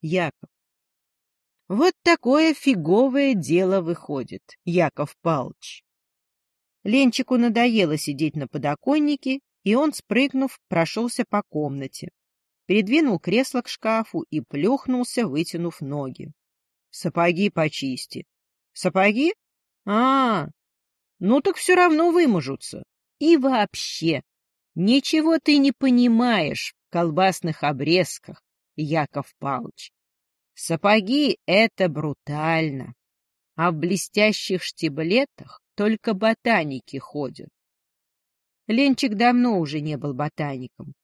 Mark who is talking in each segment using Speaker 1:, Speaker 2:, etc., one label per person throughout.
Speaker 1: Яков. Вот такое фиговое дело выходит, Яков Палч. Ленчику надоело сидеть на подоконнике, и он, спрыгнув, прошелся по комнате, передвинул кресло к шкафу и плюхнулся, вытянув ноги. Сапоги почисти. Сапоги? А, ну так все равно выможутся. И вообще, ничего ты не понимаешь в колбасных обрезках, Яков Павлович. Сапоги — это брутально, а в блестящих штиблетах только ботаники ходят. Ленчик давно уже не был ботаником.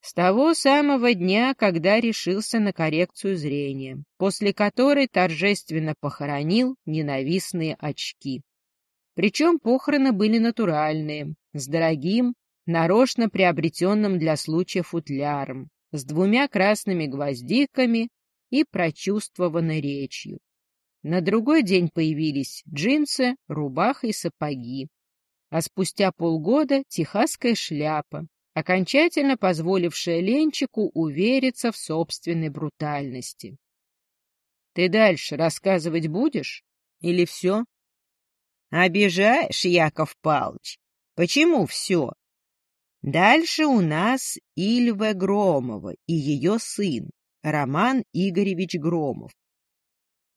Speaker 1: С того самого дня, когда решился на коррекцию зрения, после которой торжественно похоронил ненавистные очки. Причем похороны были натуральные, с дорогим, нарочно приобретенным для случая футляром, с двумя красными гвоздиками и прочувствованной речью. На другой день появились джинсы, рубаха и сапоги, а спустя полгода техасская шляпа, окончательно позволившая Ленчику увериться в собственной брутальности. — Ты дальше рассказывать будешь? Или все? — Обижаешь, Яков Павлович. Почему все? Дальше у нас Ильва Громова и ее сын, Роман Игоревич Громов.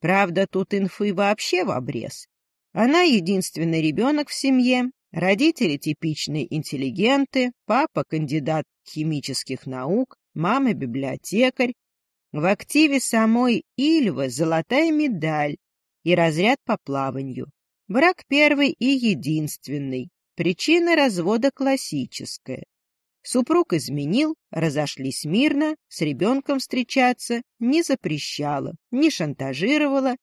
Speaker 1: Правда, тут инфы вообще в обрез. Она единственный ребенок в семье, Родители типичные интеллигенты, папа кандидат химических наук, мама библиотекарь. В активе самой Ильвы золотая медаль и разряд по плаванию. Брак первый и единственный. Причина развода классическая. Супруг изменил, разошлись мирно, с ребенком встречаться не запрещала, не шантажировала,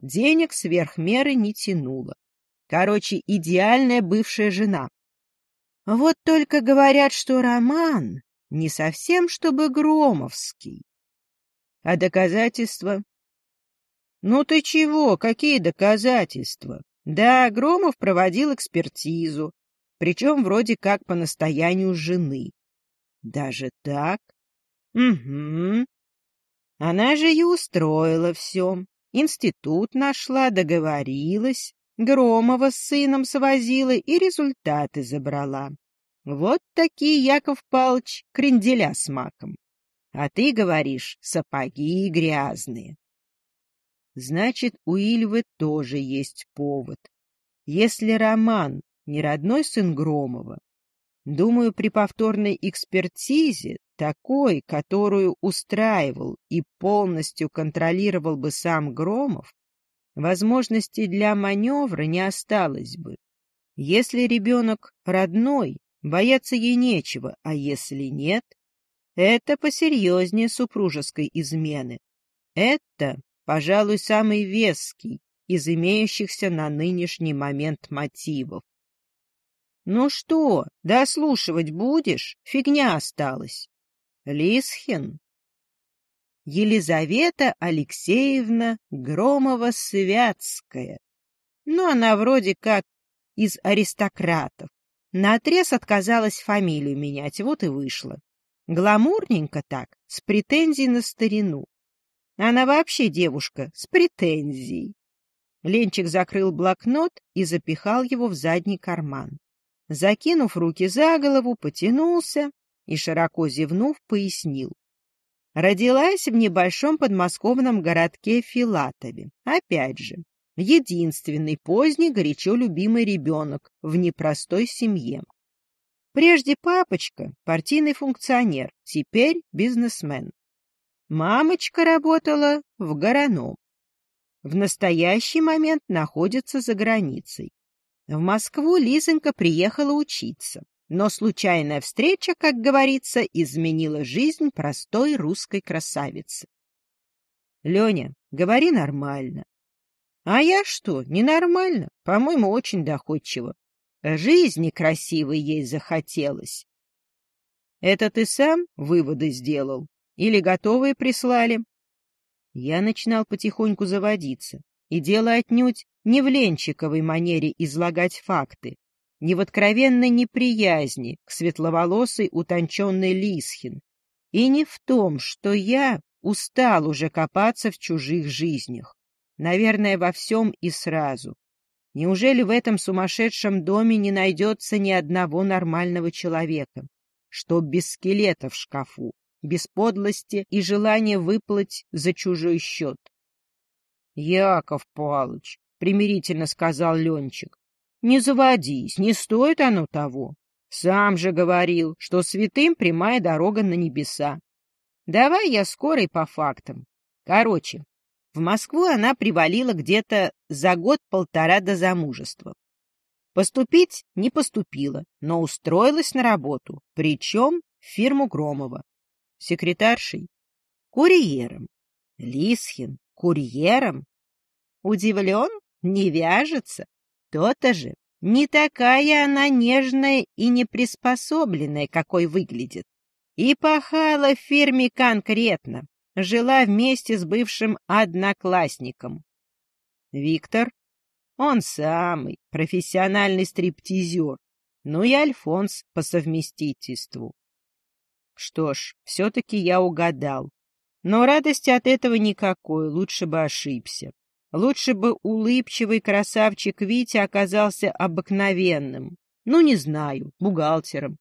Speaker 1: денег сверх меры не тянула. Короче, идеальная бывшая жена. Вот только говорят, что роман не совсем чтобы Громовский. А доказательства? Ну ты чего, какие доказательства? Да, Громов проводил экспертизу, причем вроде как по настоянию жены. Даже так? Угу. Она же и устроила все. Институт нашла, договорилась. Громова с сыном свозила и результаты забрала. Вот такие, Яков Палыч, кренделя с маком. А ты говоришь, сапоги грязные. Значит, у Ильвы тоже есть повод. Если Роман не родной сын Громова, думаю, при повторной экспертизе, такой, которую устраивал и полностью контролировал бы сам Громов, возможностей для маневра не осталось бы. Если ребенок родной, бояться ей нечего, а если нет, это посерьезнее супружеской измены. Это, пожалуй, самый веский из имеющихся на нынешний момент мотивов. Ну что, дослушивать будешь? Фигня осталась. Лисхин Елизавета Алексеевна Громова-Святская. Ну, она вроде как из аристократов. Наотрез отказалась фамилию менять, вот и вышла. Гламурненько так, с претензией на старину. Она вообще девушка с претензией. Ленчик закрыл блокнот и запихал его в задний карман. Закинув руки за голову, потянулся и, широко зевнув, пояснил. Родилась в небольшом подмосковном городке Филатове. Опять же, единственный поздний горячо любимый ребенок в непростой семье. Прежде папочка – партийный функционер, теперь бизнесмен. Мамочка работала в Гороном. В настоящий момент находится за границей. В Москву Лизонька приехала учиться. Но случайная встреча, как говорится, изменила жизнь простой русской красавицы. Леня, говори нормально. А я что, ненормально? По-моему, очень доходчиво. Жизни красивой ей захотелось. Это ты сам выводы сделал? Или готовые прислали? Я начинал потихоньку заводиться. И дело отнюдь не в Ленчиковой манере излагать факты, не в откровенной неприязни к светловолосой утонченной Лисхин, и не в том, что я устал уже копаться в чужих жизнях. Наверное, во всем и сразу. Неужели в этом сумасшедшем доме не найдется ни одного нормального человека, что без скелета в шкафу, без подлости и желания выплыть за чужой счет? — Яков Палыч, — примирительно сказал Ленчик, — не заводись, не стоит оно того. Сам же говорил, что святым прямая дорога на небеса. Давай я скорой по фактам. Короче, в Москву она привалила где-то за год-полтора до замужества. Поступить не поступила, но устроилась на работу, причем в фирму Громова. Секретаршей, курьером. Лисхин, курьером? Удивлен? Не вяжется? То-то же. Не такая она нежная и неприспособленная, какой выглядит. И пахала в фирме конкретно. Жила вместе с бывшим одноклассником. Виктор? Он самый, профессиональный стриптизер. Ну и Альфонс по совместительству. Что ж, все-таки я угадал. Но радости от этого никакой, лучше бы ошибся. Лучше бы улыбчивый красавчик Витя оказался обыкновенным. Ну, не знаю, бухгалтером.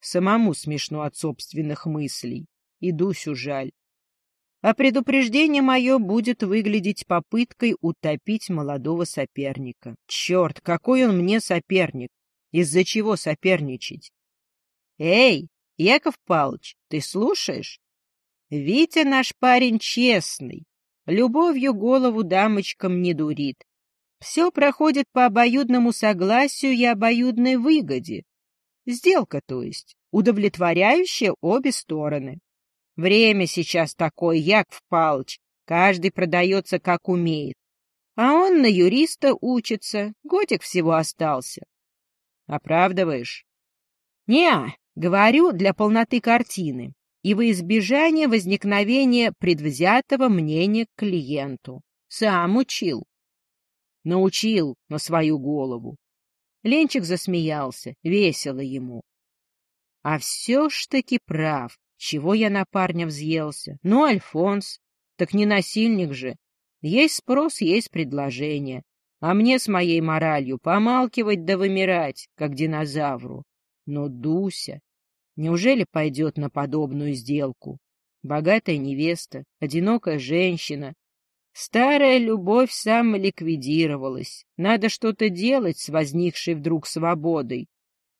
Speaker 1: Самому смешно от собственных мыслей. И Дусю жаль. А предупреждение мое будет выглядеть попыткой утопить молодого соперника. Черт, какой он мне соперник! Из-за чего соперничать? Эй, Яков Павлович, ты слушаешь? Витя наш парень честный, Любовью голову дамочкам не дурит. Все проходит по обоюдному согласию и обоюдной выгоде. Сделка, то есть, удовлетворяющая обе стороны. Время сейчас такое, Яков Палыч, каждый продается как умеет. А он на юриста учится, годик всего остался. Оправдываешь? Не, говорю для полноты картины и во избежание возникновения предвзятого мнения к клиенту. Сам учил. Научил на свою голову. Ленчик засмеялся, весело ему. А все ж таки прав. Чего я на парня взъелся? Ну, Альфонс, так не насильник же. Есть спрос, есть предложение. А мне с моей моралью помалкивать да вымирать, как динозавру. Но Дуся, Неужели пойдет на подобную сделку? Богатая невеста, одинокая женщина. Старая любовь самоликвидировалась. Надо что-то делать с возникшей вдруг свободой.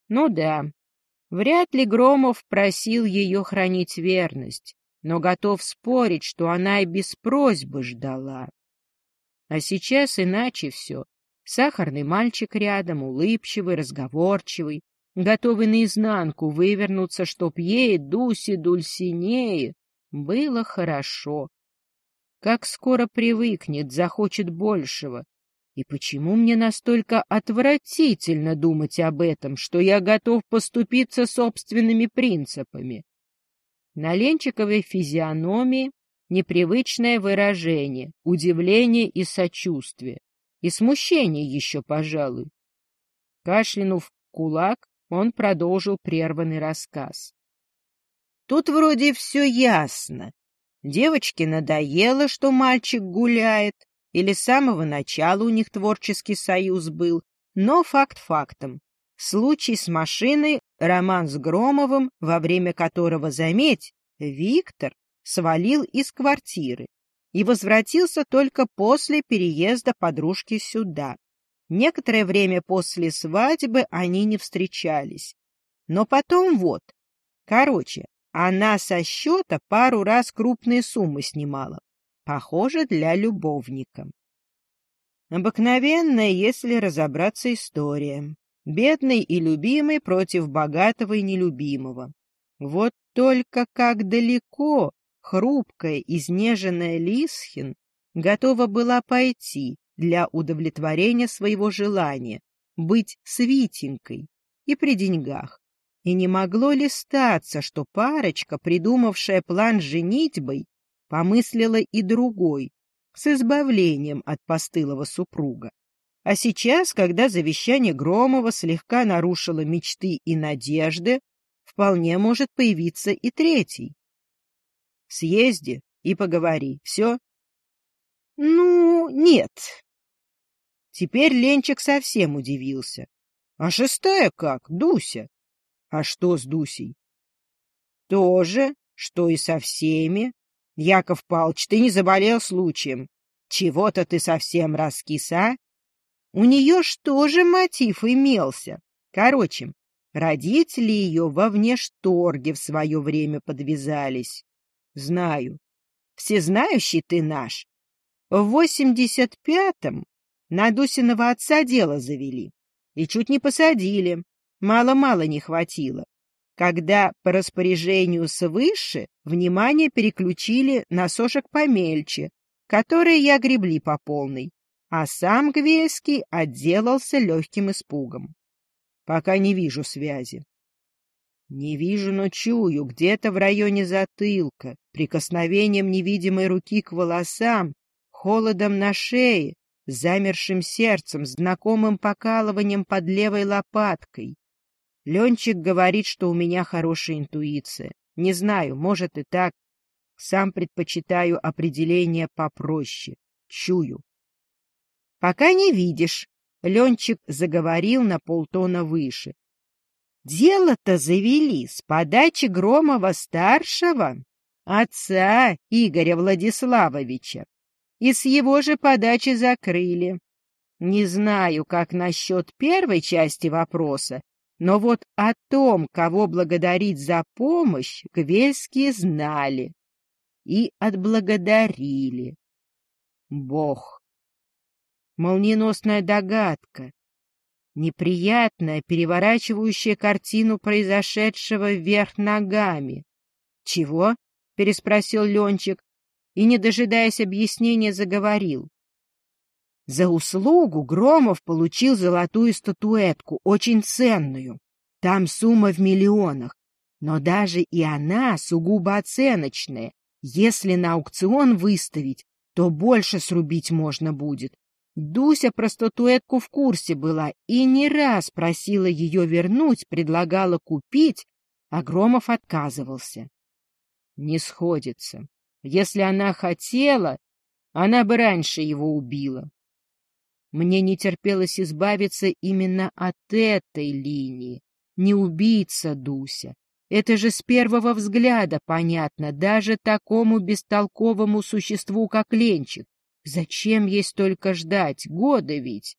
Speaker 1: Ну да, вряд ли Громов просил ее хранить верность, но готов спорить, что она и без просьбы ждала. А сейчас иначе все. Сахарный мальчик рядом, улыбчивый, разговорчивый, готовый наизнанку вывернуться, чтоб ей, Дусе Дульсинее, было хорошо. Как скоро привыкнет, захочет большего. И почему мне настолько отвратительно думать об этом, что я готов поступиться собственными принципами? На Ленчиковой физиономии непривычное выражение, удивление и сочувствие. И смущение еще, пожалуй. Кашлянув кулак, он продолжил прерванный рассказ. Тут вроде все ясно. Девочке надоело, что мальчик гуляет, или с самого начала у них творческий союз был, но факт фактом. Случай с машиной, роман с Громовым, во время которого, заметь, Виктор свалил из квартиры и возвратился только после переезда подружки сюда. Некоторое время после свадьбы они не встречались. Но потом вот. Короче, она со счета пару раз крупные суммы снимала. Похоже, для любовника. Обыкновенная, если разобраться, история. Бедный и любимый против богатого и нелюбимого. Вот только как далеко хрупкая, изнеженная Лисхин готова была пойти, для удовлетворения своего желания быть свитенькой и при деньгах. И не могло ли статься, что парочка, придумавшая план с женитьбой, помыслила и другой, с избавлением от постылого супруга. А сейчас, когда завещание Громова слегка нарушило мечты и надежды, вполне может появиться и третий. В съезде и поговори. Все? Ну, нет. Теперь Ленчик совсем удивился. А шестая как? Дуся. А что с Дусей? То же, что и со всеми. Яков Павлович, ты не заболел случаем. Чего-то ты совсем раскис, а? У нее что же мотив имелся? Короче, родители ее во внешторге в свое время подвязались. Знаю. Всезнающий ты наш. В восемьдесят пятом на Дусиного отца дело завели. И чуть не посадили. Мало-мало не хватило. Когда по распоряжению свыше внимание переключили на сошек помельче, которые я гребли по полной, а сам Гвельский отделался легким испугом. Пока не вижу связи. Не вижу, но чую, где-то в районе затылка, прикосновением невидимой руки к волосам, холодом на шее, замершим сердцем, знакомым покалыванием под левой лопаткой. Ленчик говорит, что у меня хорошая интуиция. Не знаю, может и так. Сам предпочитаю определение попроще. Чую. Пока не видишь. Ленчик заговорил на полтона выше. Дело-то завели с подачи Громова-старшего, отца Игоря Владиславовича, и с его же подачи закрыли. Не знаю, как насчет первой части вопроса, но вот о том, кого благодарить за помощь, гвельские знали и отблагодарили. Бог. Молниеносная догадка, неприятная, переворачивающая картину произошедшего вверх ногами. — Чего? — переспросил Ленчик и, не дожидаясь объяснения, заговорил. За услугу Громов получил золотую статуэтку, очень ценную. Там сумма в миллионах, но даже и она сугубо оценочная. Если на аукцион выставить, то больше срубить можно будет. Дуся про статуэтку в курсе была и не раз просила ее вернуть, предлагала купить, а Громов отказывался. Не сходится. Если она хотела, она бы раньше его убила. Мне не терпелось избавиться именно от этой линии. Не убийца Дуся, это же с первого взгляда понятно, даже такому бестолковому существу, как Ленчик. Зачем ей столько ждать? Года ведь.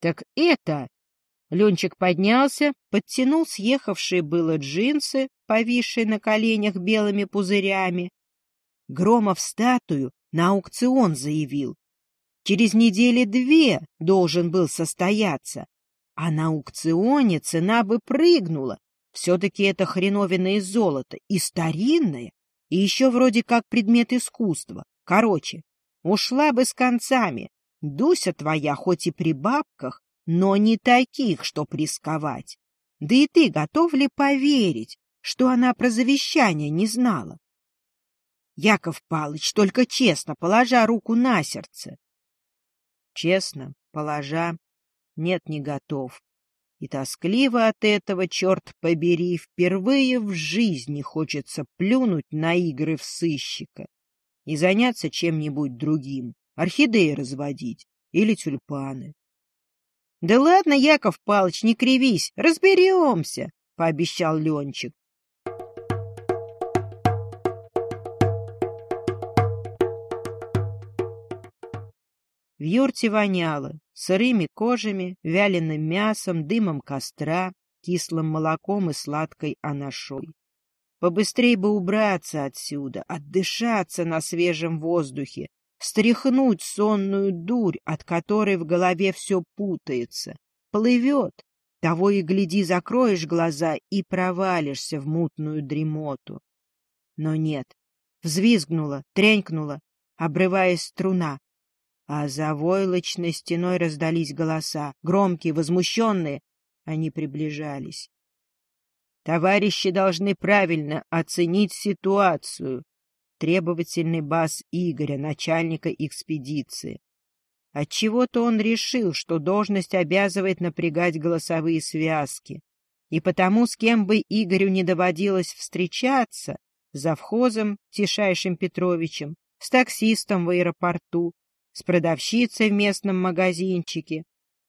Speaker 1: Так это... Ленчик поднялся, подтянул съехавшие было джинсы, повисшие на коленях белыми пузырями. Громов статую на аукцион заявил. Через недели две должен был состояться, а на аукционе цена бы прыгнула, все-таки это хреновина из золота, и старинное, и еще вроде как предмет искусства. Короче, ушла бы с концами. Дуся твоя хоть и при бабках, но не таких, что рисковать. Да и ты готов ли поверить, что она про завещание не знала? Яков Палыч, только честно, положа руку на сердце. Честно, положа, нет, не готов. И тоскливо от этого, черт побери, впервые в жизни хочется плюнуть на игры в сыщика и заняться чем-нибудь другим, орхидеи разводить или тюльпаны. — Да ладно, Яков Палыч, не кривись, разберемся, — пообещал Ленчик. В юрте воняло сырыми кожами, вяленым мясом, дымом костра, кислым молоком и сладкой анашой. Побыстрей бы убраться отсюда, отдышаться на свежем воздухе, стряхнуть сонную дурь, от которой в голове все путается, плывет. Того и гляди, закроешь глаза и провалишься в мутную дремоту. Но нет, взвизгнула, тренькнула, обрываясь струна, а за войлочной стеной раздались голоса, громкие, возмущенные. Они приближались. Товарищи должны правильно оценить ситуацию. Требовательный бас Игоря, начальника экспедиции. Отчего-то он решил, что должность обязывает напрягать голосовые связки. И потому, с кем бы Игорю не доводилось встречаться, завхозом Тишайшим Петровичем, с таксистом в аэропорту, с продавщицей в местном магазинчике,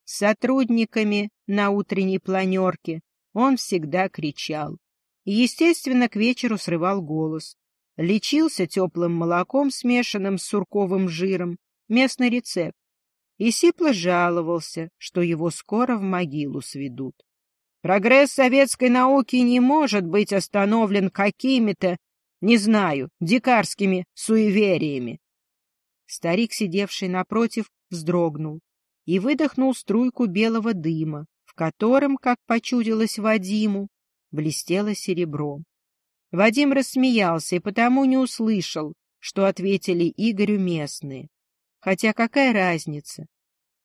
Speaker 1: с сотрудниками на утренней планерке. Он всегда кричал. Естественно, к вечеру срывал голос. Лечился теплым молоком, смешанным с сурковым жиром, местный рецепт. И сипло жаловался, что его скоро в могилу сведут. Прогресс советской науки не может быть остановлен какими-то, не знаю, дикарскими суевериями. Старик, сидевший напротив, вздрогнул и выдохнул струйку белого дыма, в котором, как почудилось Вадиму, блестело серебро. Вадим рассмеялся и потому не услышал, что ответили Игорю местные. Хотя какая разница?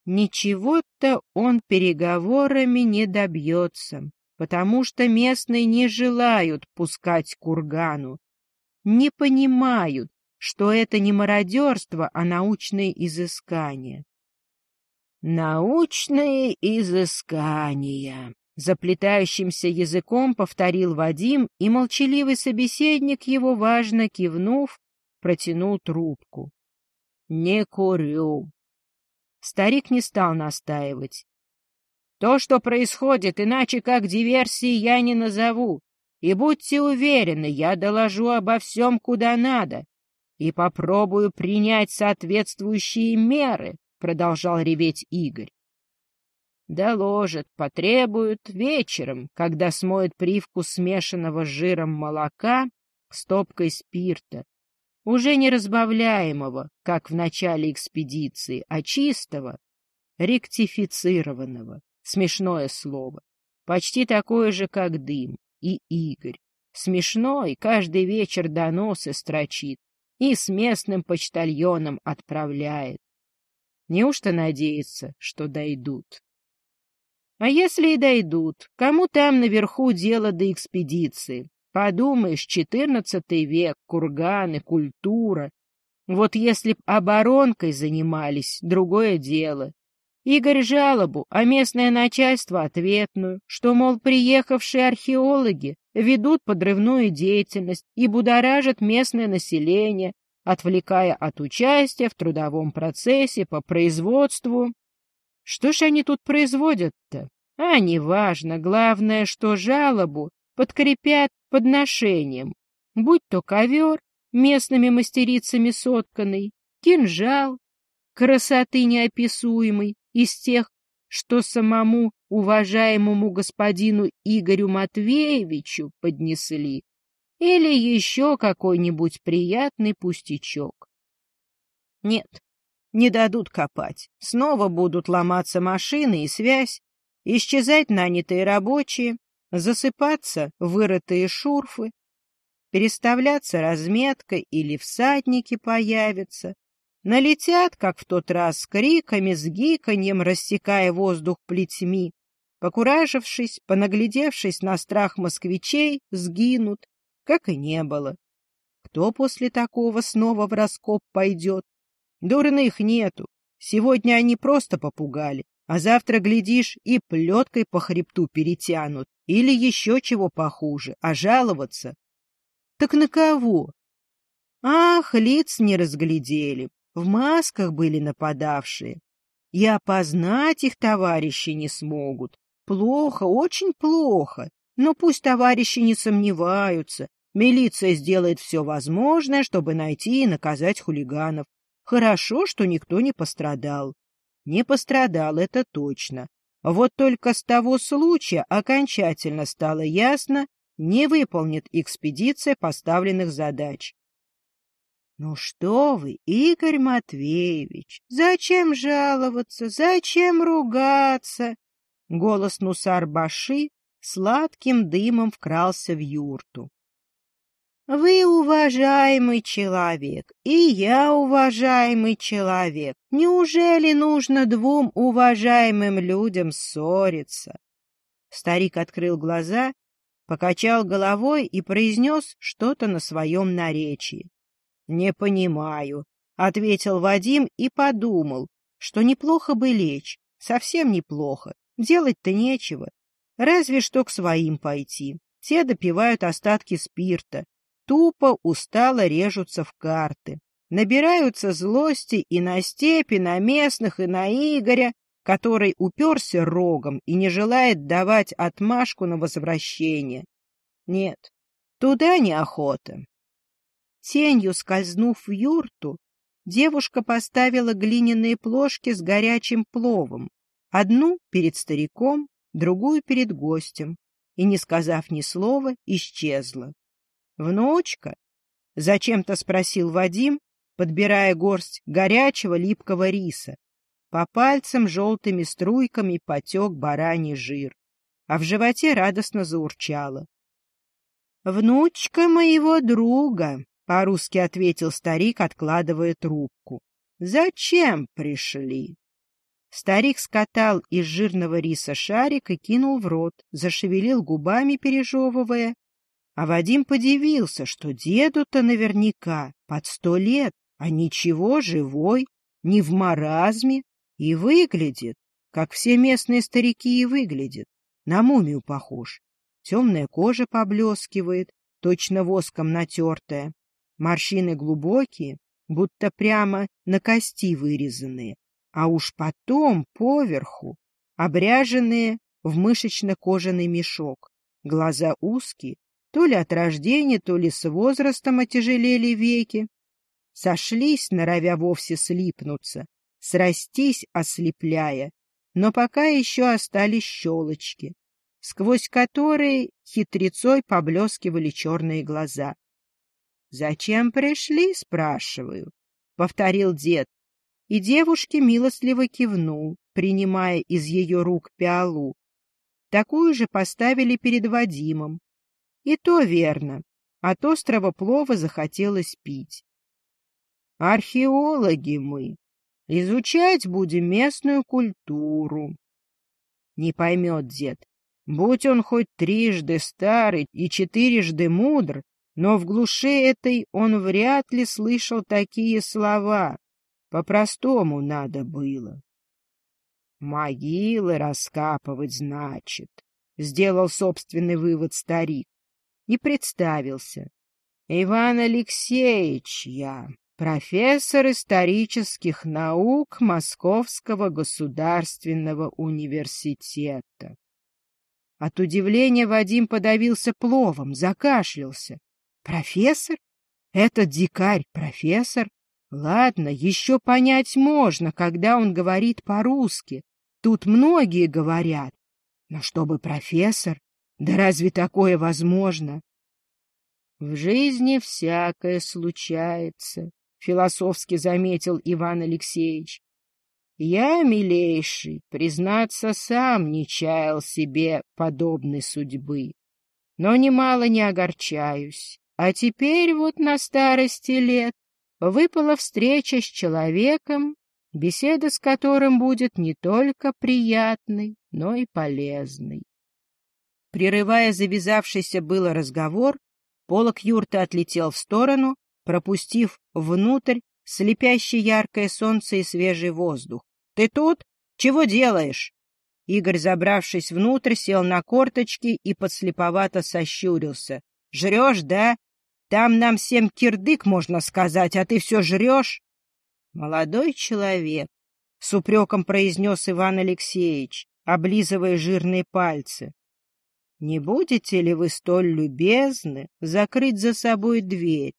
Speaker 1: Ничего-то он переговорами не добьется, потому что местные не желают пускать кургану, не понимают, что это не мародерство, а научные изыскания. «Научные изыскания», — заплетающимся языком повторил Вадим, и молчаливый собеседник его, важно кивнув, протянул трубку. «Не курю». Старик не стал настаивать. «То, что происходит, иначе как диверсии я не назову. И будьте уверены, я доложу обо всем, куда надо, и попробую принять соответствующие меры, — продолжал реветь Игорь. Доложат, потребуют вечером, когда смоет привкус смешанного с жиром молока стопкой спирта, уже не разбавляемого, как в начале экспедиции, а чистого, ректифицированного. Смешное слово. Почти такое же, как дым. И Игорь. Смешной, каждый вечер доносы строчит и с местным почтальоном отправляет. Неужто надеется, что дойдут? А если и дойдут, кому там наверху дело до экспедиции? Подумаешь, четырнадцатый век, курганы, культура. Вот если б оборонкой занимались, другое дело. Игорь жалобу, а местное начальство ответную, что, мол, приехавшие археологи ведут подрывную деятельность и будоражат местное население, отвлекая от участия в трудовом процессе по производству. Что ж они тут производят-то? А, неважно, главное, что жалобу подкрепят подношением, будь то ковер, местными мастерицами сотканный, кинжал, красоты неописуемой, из тех, что самому уважаемому господину Игорю Матвеевичу поднесли, или еще какой-нибудь приятный пустячок. Нет, не дадут копать. Снова будут ломаться машины и связь, исчезать нанятые рабочие, засыпаться вырытые шурфы, переставляться разметка или всадники появятся, налетят, как в тот раз, с криками, с гиканьем, рассекая воздух плетьми, покуражившись, понаглядевшись на страх москвичей, сгинут, как и не было. Кто после такого снова в раскоп пойдет? Дурных нету. Сегодня они просто попугали, а завтра, глядишь, и плеткой по хребту перетянут, или еще чего похуже, а жаловаться. Так на кого? Ах, лиц не разглядели, в масках были нападавшие. И опознать их товарищи не смогут. Плохо, очень плохо. Но пусть товарищи не сомневаются, Милиция сделает все возможное, чтобы найти и наказать хулиганов. Хорошо, что никто не пострадал. Не пострадал, это точно. Вот только с того случая окончательно стало ясно, не выполнит экспедиция поставленных задач. Ну что вы, Игорь Матвеевич, зачем жаловаться, зачем ругаться? Голос Нусар-Баши сладким дымом вкрался в юрту. Вы уважаемый человек, и я уважаемый человек. Неужели нужно двум уважаемым людям ссориться? Старик открыл глаза, покачал головой и произнес что-то на своем наречии. — Не понимаю, — ответил Вадим и подумал, что неплохо бы лечь, совсем неплохо, делать-то нечего, разве что к своим пойти. Те допивают остатки спирта, тупо устало режутся в карты. Набираются злости и на степи, на местных, и на Игоря, который уперся рогом и не желает давать отмашку на возвращение. Нет, туда неохота. Тенью скользнув в юрту, девушка поставила глиняные плошки с горячим пловом, одну перед стариком, другую перед гостем, и, не сказав ни слова, исчезла. «Внучка?» — зачем-то спросил Вадим, подбирая горсть горячего липкого риса. По пальцам желтыми струйками потек бараний жир, а в животе радостно заурчало. «Внучка моего друга», — по-русски ответил старик, откладывая трубку. «Зачем пришли?» Старик скатал из жирного риса шарик и кинул в рот, зашевелил губами, пережевывая. А Вадим подивился, что деду-то наверняка под сто лет, а ничего, живой, не в маразме, и выглядит, как все местные старики и выглядят. На мумию похож. Темная кожа поблескивает, точно воском натертая. Морщины глубокие, будто прямо на кости вырезанные, а уж потом поверху обряженные в мышечно-кожаный мешок. Глаза узкие, то ли от рождения, то ли с возрастом отяжелели веки. Сошлись, норовя вовсе слипнуться, срастись, ослепляя, но пока еще остались щелочки, сквозь которые хитрецой поблескивали черные глаза. — Зачем пришли, спрашиваю? — повторил дед, и девушке милостливо кивнул, принимая из ее рук пиалу. Такую же поставили перед Вадимом. И то верно, от острого плова захотелось пить. Археологи мы, изучать будем местную культуру. Не поймет дед, будь он хоть трижды старый и четырежды мудр, но в глуши этой он вряд ли слышал такие слова. По-простому надо было. Могилы раскапывать, значит, — сделал собственный вывод старик и представился. Иван Алексеевич я, профессор исторических наук Московского государственного университета. От удивления Вадим подавился пловом, закашлялся. Профессор? Этот дикарь профессор? Ладно, еще понять можно, когда он говорит по-русски. Тут многие говорят. Но чтобы профессор? Да разве такое возможно? В жизни всякое случается, философски заметил Иван Алексеевич. Я, милейший, признаться, сам не чаял себе подобной судьбы, но немало не огорчаюсь. А теперь вот на старости лет выпала встреча с человеком, беседа с которым будет не только приятной, но и полезной. Прерывая завязавшийся было разговор, полок юрты отлетел в сторону, пропустив внутрь слепящее яркое солнце и свежий воздух. — Ты тут? Чего делаешь? Игорь, забравшись внутрь, сел на корточки и подслеповато сощурился. — Жрешь, да? Там нам всем кирдык, можно сказать, а ты все жрешь. — Молодой человек, — с упреком произнес Иван Алексеевич, облизывая жирные пальцы. — Не будете ли вы столь любезны закрыть за собой дверь,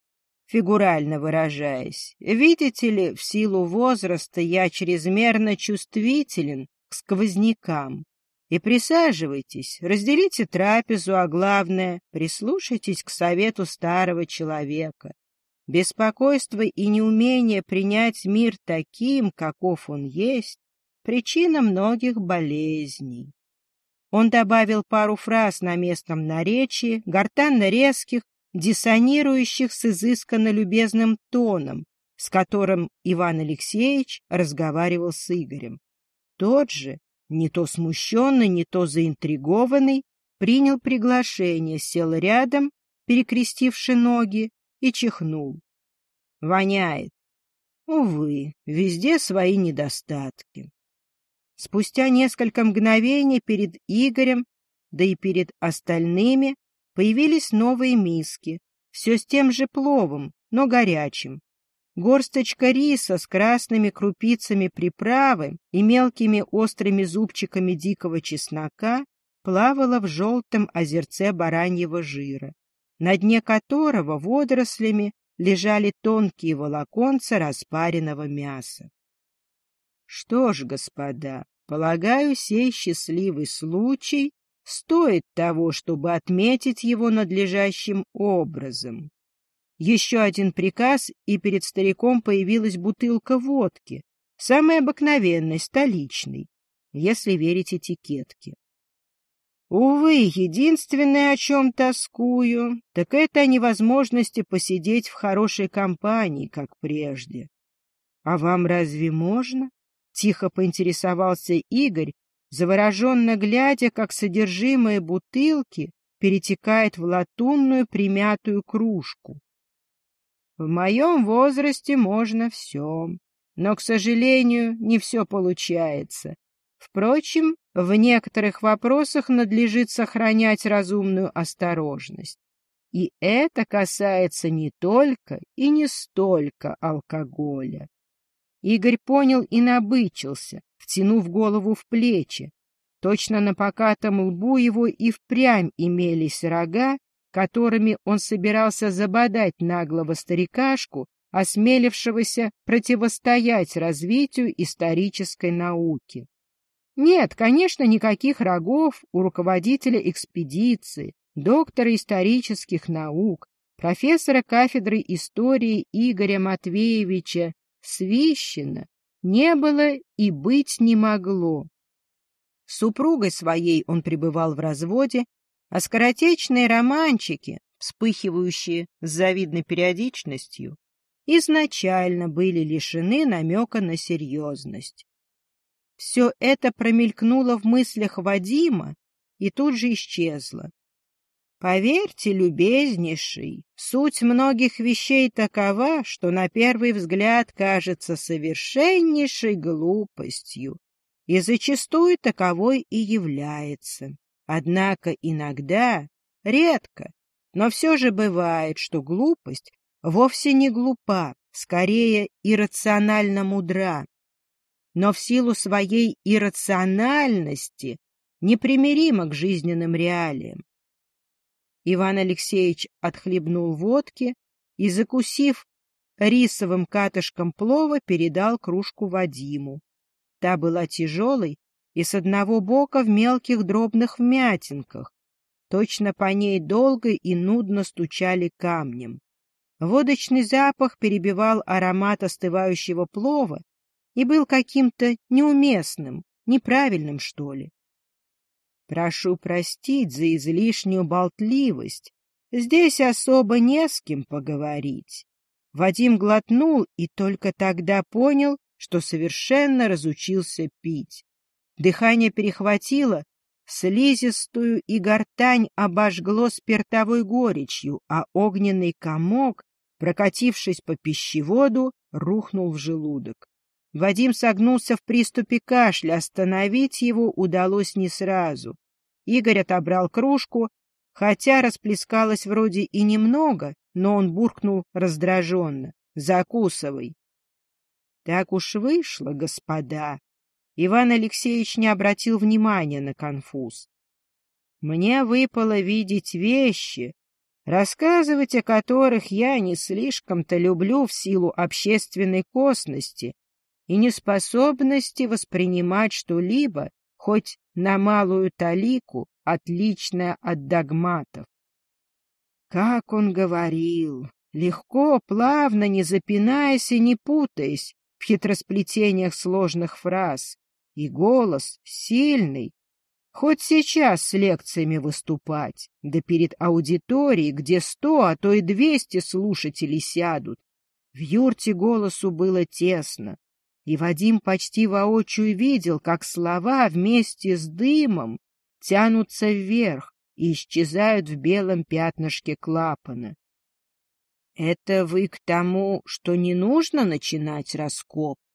Speaker 1: фигурально выражаясь? Видите ли, в силу возраста я чрезмерно чувствителен к сквознякам. И присаживайтесь, разделите трапезу, а главное, прислушайтесь к совету старого человека. Беспокойство и неумение принять мир таким, каков он есть, причина многих болезней. Он добавил пару фраз на местном наречии, гортанно-резких, диссонирующих с изысканно любезным тоном, с которым Иван Алексеевич разговаривал с Игорем. Тот же, не то смущенный, не то заинтригованный, принял приглашение, сел рядом, перекрестивши ноги, и чихнул. Воняет. Увы, везде свои недостатки. Спустя несколько мгновений перед Игорем, да и перед остальными, появились новые миски, все с тем же пловом, но горячим. Горсточка риса с красными крупицами приправы и мелкими острыми зубчиками дикого чеснока плавала в желтом озерце бараньего жира, на дне которого водорослями лежали тонкие волоконца распаренного мяса. Что ж, господа, полагаю, сей счастливый случай стоит того, чтобы отметить его надлежащим образом. Еще один приказ, и перед стариком появилась бутылка водки, самой обыкновенной, столичной, если верить этикетке. Увы, единственное, о чем тоскую, так это о невозможности посидеть в хорошей компании, как прежде. А вам разве можно? Тихо поинтересовался Игорь, завороженно глядя, как содержимое бутылки перетекает в латунную примятую кружку. В моем возрасте можно все, но, к сожалению, не все получается. Впрочем, в некоторых вопросах надлежит сохранять разумную осторожность. И это касается не только и не столько алкоголя. Игорь понял и набычился, втянув голову в плечи. Точно на покатом лбу его и впрямь имелись рога, которыми он собирался забодать наглого старикашку, осмелившегося противостоять развитию исторической науки. Нет, конечно, никаких рогов у руководителя экспедиции, доктора исторических наук, профессора кафедры истории Игоря Матвеевича Свищина не было и быть не могло. С супругой своей он пребывал в разводе, а скоротечные романчики, вспыхивающие с завидной периодичностью, изначально были лишены намека на серьезность. Все это промелькнуло в мыслях Вадима и тут же исчезло. Поверьте, любезнейший, суть многих вещей такова, что на первый взгляд кажется совершеннейшей глупостью, и зачастую таковой и является. Однако иногда, редко, но все же бывает, что глупость вовсе не глупа, скорее иррационально мудра, но в силу своей иррациональности непримирима к жизненным реалиям. Иван Алексеевич отхлебнул водки и, закусив рисовым катышком плова, передал кружку Вадиму. Та была тяжелой и с одного бока в мелких дробных вмятинках. Точно по ней долго и нудно стучали камнем. Водочный запах перебивал аромат остывающего плова и был каким-то неуместным, неправильным, что ли. Прошу простить за излишнюю болтливость. Здесь особо не с кем поговорить. Вадим глотнул и только тогда понял, что совершенно разучился пить. Дыхание перехватило, слизистую и гортань обожгло спиртовой горечью, а огненный комок, прокатившись по пищеводу, рухнул в желудок. Вадим согнулся в приступе кашля, остановить его удалось не сразу. Игорь отобрал кружку, хотя расплескалось вроде и немного, но он буркнул раздраженно. «Закусывай». Так уж вышло, господа. Иван Алексеевич не обратил внимания на конфуз. Мне выпало видеть вещи, рассказывать о которых я не слишком-то люблю в силу общественной косности и неспособности воспринимать что-либо, хоть на малую талику, отличное от догматов. Как он говорил, легко, плавно, не запинаясь и не путаясь в хитросплетениях сложных фраз, и голос сильный, хоть сейчас с лекциями выступать, да перед аудиторией, где сто, а то и двести слушателей сядут. В юрте голосу было тесно, и Вадим почти воочию видел, как слова вместе с дымом тянутся вверх и исчезают в белом пятнышке клапана. Это вы к тому, что не нужно начинать раскопки?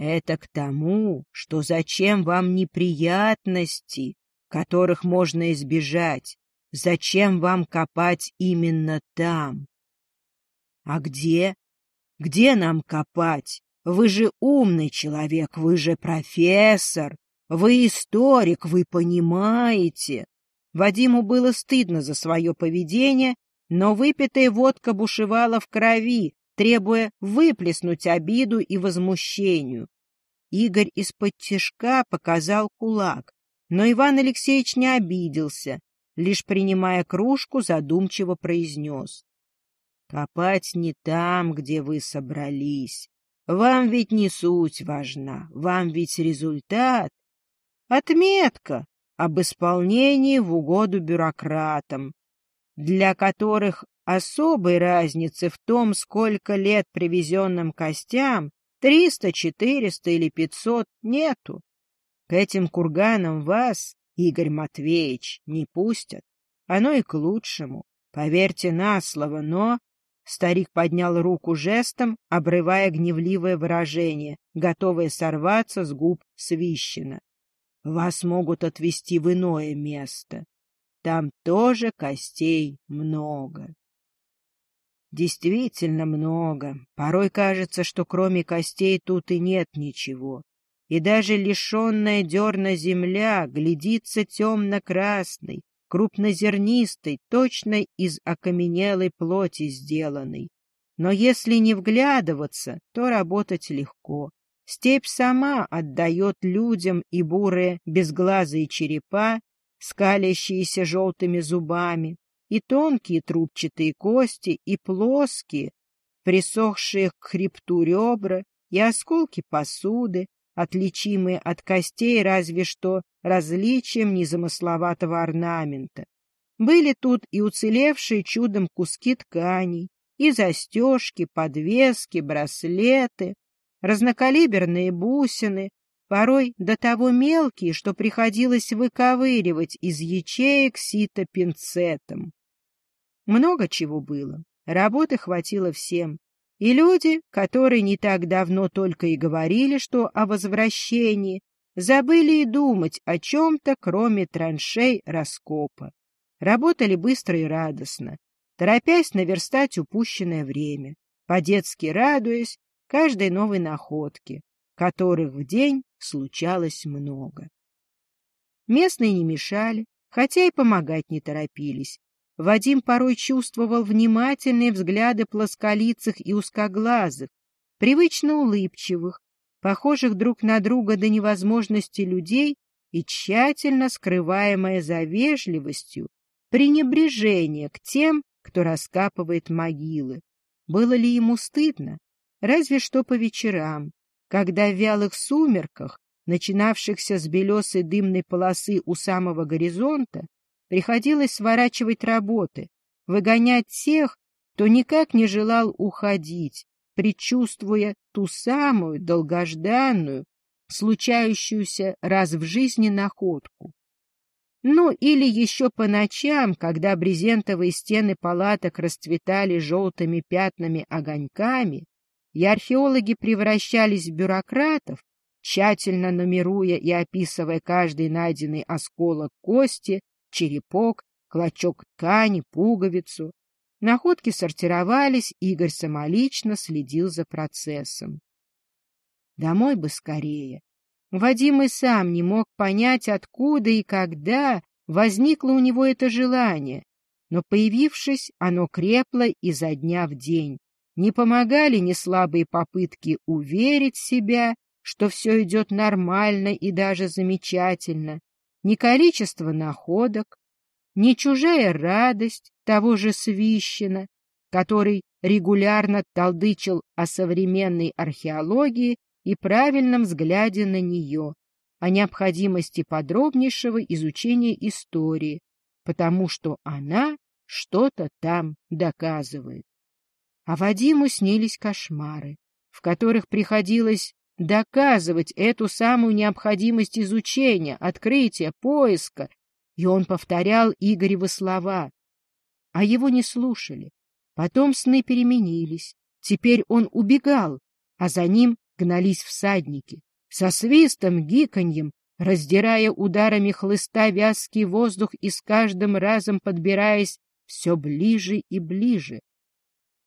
Speaker 1: Это к тому, что зачем вам неприятности, которых можно избежать, зачем вам копать именно там? А где? Где нам копать? Вы же умный человек, вы же профессор, вы историк, вы понимаете. Вадиму было стыдно за свое поведение, но выпитая водка бушевала в крови, требуя выплеснуть обиду и возмущению. Игорь из-под тишка показал кулак, но Иван Алексеевич не обиделся, лишь принимая кружку, задумчиво произнес. — Копать не там, где вы собрались. Вам ведь не суть важна, вам ведь результат. Отметка об исполнении в угоду бюрократам, для которых особой разницы в том, сколько лет привезенным костям, триста, четыреста или пятьсот, нету. К этим курганам вас, Игорь Матвеевич, не пустят. Оно и к лучшему, поверьте на слово, но... Старик поднял руку жестом, обрывая гневливое выражение, готовое сорваться с губ Свищина. Вас могут отвезти в иное место. Там тоже костей много. Действительно много. Порой кажется, что кроме костей тут и нет ничего. И даже лишенная дерна земля глядится темно-красной, крупнозернистой, точно из окаменелой плоти сделанной. Но если не вглядываться, то работать легко. Степь сама отдает людям и бурые безглазые черепа, скалящиеся желтыми зубами, и тонкие трубчатые кости, и плоские, присохшие к хребту ребра, и осколки посуды, отличимые от костей разве что различием незамысловатого орнамента. Были тут и уцелевшие чудом куски тканей, и застежки, подвески, браслеты, разнокалиберные бусины, порой до того мелкие, что приходилось выковыривать из ячеек сито пинцетом. Много чего было, работы хватило всем. И люди, которые не так давно только и говорили, что о возвращении, забыли и думать о чем-то, кроме траншей раскопа. Работали быстро и радостно, торопясь наверстать упущенное время, по-детски радуясь каждой новой находке, которых в день случалось много. Местные не мешали, хотя и помогать не торопились. Вадим порой чувствовал внимательные взгляды плосколицых и узкоглазых, привычно улыбчивых, похожих друг на друга до невозможности людей и тщательно скрываемое за вежливостью пренебрежение к тем, кто раскапывает могилы. Было ли ему стыдно? Разве что по вечерам, когда в вялых сумерках, начинавшихся с белесой дымной полосы у самого горизонта, приходилось сворачивать работы, выгонять тех, кто никак не желал уходить, предчувствуя ту самую долгожданную, случающуюся раз в жизни находку. Ну, или еще по ночам, когда брезентовые стены палаток расцветали желтыми пятнами-огоньками, и археологи превращались в бюрократов, тщательно нумеруя и описывая каждый найденный осколок кости, черепок, клочок ткани, пуговицу. Находки сортировались, Игорь самолично следил за процессом. Домой бы скорее. Вадим и сам не мог понять, откуда и когда возникло у него это желание, но, появившись, оно крепло изо дня в день. Не помогали ни слабые попытки уверить себя, что все идет нормально и даже замечательно, ни количество находок, ни чужая радость того же Свищина, который регулярно толдычил о современной археологии и правильном взгляде на нее, о необходимости подробнейшего изучения истории, потому что она что-то там доказывает. А Вадиму снились кошмары, в которых приходилось доказывать эту самую необходимость изучения, открытия, поиска, и он повторял Игоревы слова. А его не слушали. Потом сны переменились. Теперь он убегал, а за ним гнались всадники. Со свистом, гиканьем раздирая ударами хлыста вязкий воздух и с каждым разом подбираясь все ближе и ближе.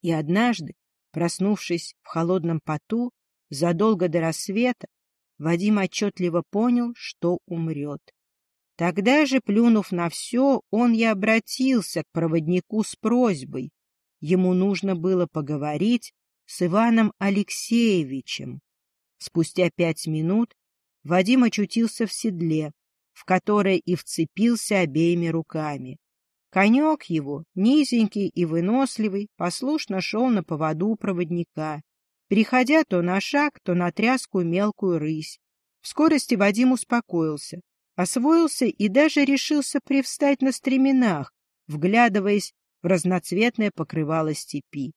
Speaker 1: И однажды, проснувшись в холодном поту, задолго до рассвета, Вадим отчетливо понял, что умрет. Тогда же, плюнув на все, он и обратился к проводнику с просьбой. Ему нужно было поговорить с Иваном Алексеевичем. Спустя пять минут Вадим очутился в седле, в которое и вцепился обеими руками. Конек его, низенький и выносливый, послушно шел на поводу проводника, переходя то на шаг, то на тряскую мелкую рысь. В скорости Вадим успокоился, освоился и даже решился привстать на стременах, вглядываясь в разноцветное покрывало степи.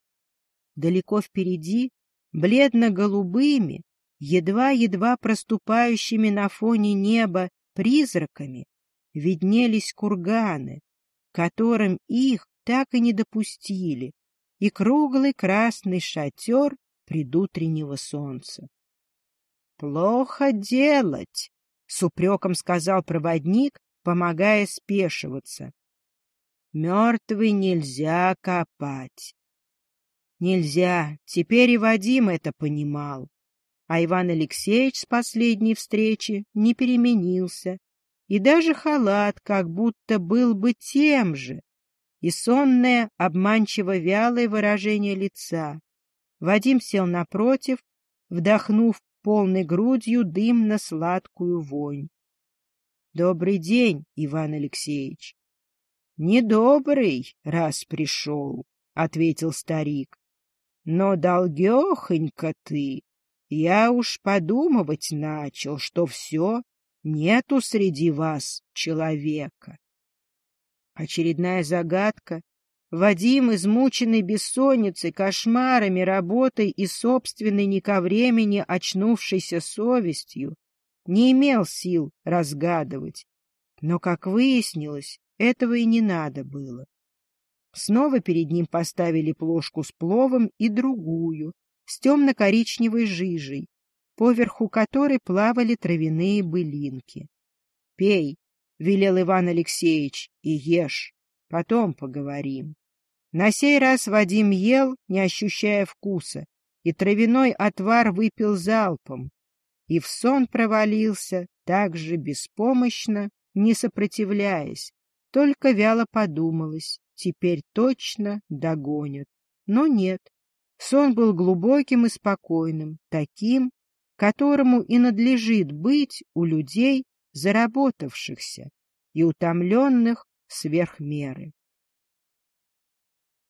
Speaker 1: Далеко впереди, бледно-голубыми, едва-едва проступающими на фоне неба призраками, виднелись курганы, которым их так и не допустили, и круглый красный шатер предутреннего солнца. — Плохо делать, — с упреком сказал проводник, помогая спешиваться. — Мертвый нельзя копать. Нельзя, теперь и Вадим это понимал. А Иван Алексеевич с последней встречи не переменился, и даже халат как будто был бы тем же, и сонное, обманчиво вялое выражение лица. Вадим сел напротив, вдохнув полной грудью дымно-сладкую вонь. — Добрый день, Иван Алексеевич. — Недобрый, раз пришел, — ответил старик. — Но долгехонько ты. Я уж подумывать начал, что все Нету среди вас человека. Очередная загадка. Вадим, измученный бессонницей, кошмарами, работой и собственной не ко времени очнувшейся совестью, не имел сил разгадывать. Но, как выяснилось, этого и не надо было. Снова перед ним поставили плошку с пловом и другую, с темно-коричневой жижей, поверху которой плавали травяные былинки. — Пей, — велел Иван Алексеевич, — и ешь. Потом поговорим. На сей раз Вадим ел, не ощущая вкуса, и травяной отвар выпил залпом, и в сон провалился так же беспомощно, не сопротивляясь, только вяло подумалось, теперь точно догонят. Но нет, сон был глубоким и спокойным, таким, которому и надлежит быть у людей, заработавшихся и утомленных сверх меры.